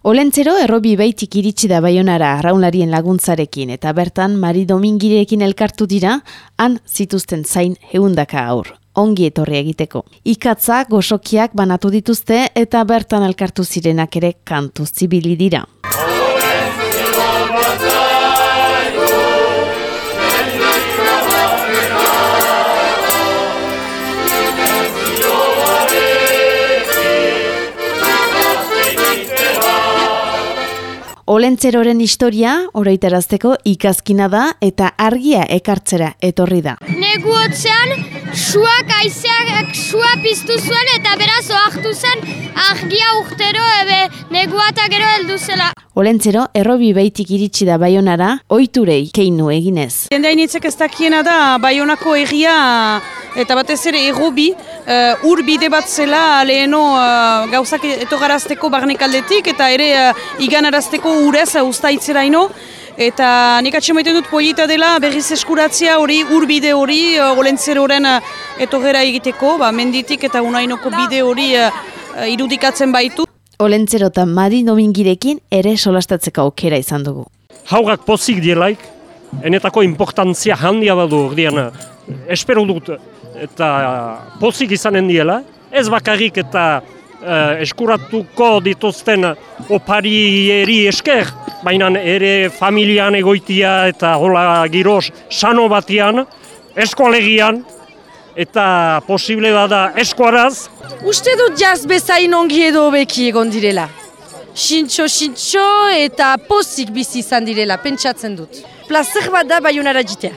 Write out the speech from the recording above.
Olentzero errobi baitik iritsi da baionara arraunlarien laguntzarekin eta bertan Mari Domingirekin elkartu dira, han zituzten zain heundaka aur. Ongi etorri egiteko. Ikatza, gosokiak banatu dituzte eta bertan elkartu zirenak ere kantu zibili dira. Olentzeroren historia, oroitarazteko ikazkina da eta argia ekartzera etorri da. Negu hotzean, suak aizeak sua piztu zuen eta beraz oaktu zen argia urtero ebe negu gero heldu zela. Olentzero, errobi beitik iritsi da baionara, oiturei keinu eginez. Jende hainitzek ez dakiena da baionako egia eta batez ere errobi, uh, ur bide bat zela leheno uh, gauzak etogarazteko barnek aldetik eta ere uh, iganarazteko urez uh, usta itzeraino. Eta nik atxe dut polita dela berriz eskuratzea hori urbide hori uh, olentzeroren uh, etogera egiteko, ba, menditik eta unainoko bide hori uh, irudikatzen baitu. Olentzero eta Madi Domingirekin ere solastatzeko aukera izan dugu. Haurak pozik dielaik, enetako importantzia handia badu ordean, espero dut eta pozik izanen diela, ez bakarrik eta uh, eskuratuko dituzten oparieri esker, baina ere familian egoitia eta hola giroz sano batian, eskolegian, eta posible bada eskuaraz. Uste dut jaz bezain ongi edo beki egon direla. Sintxo, sintxo eta pozik bizi izan direla, pentsatzen dut. Plazer bat da baiunara jitea.